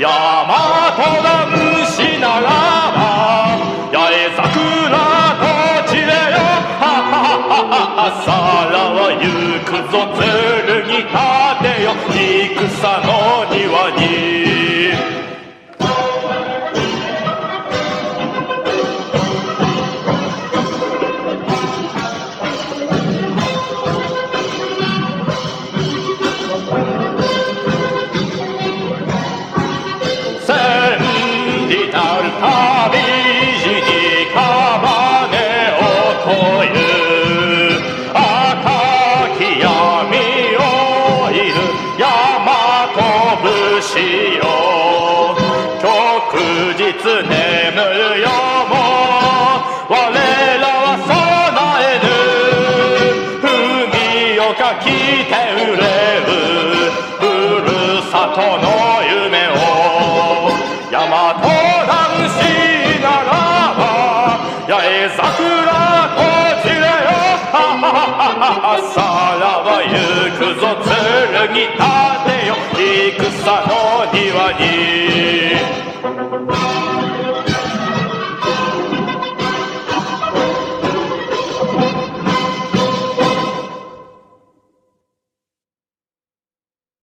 大和が虫ならば八重桜と散れよ。ははははは皿は行くぞ剣立てよ。戦の庭に。しよう極日眠るよも我らは備えぬ文をかきて売れるふるさとの夢を大和男子ならば八重桜こちれよさらば行くぞ剣たてよ戦の庭に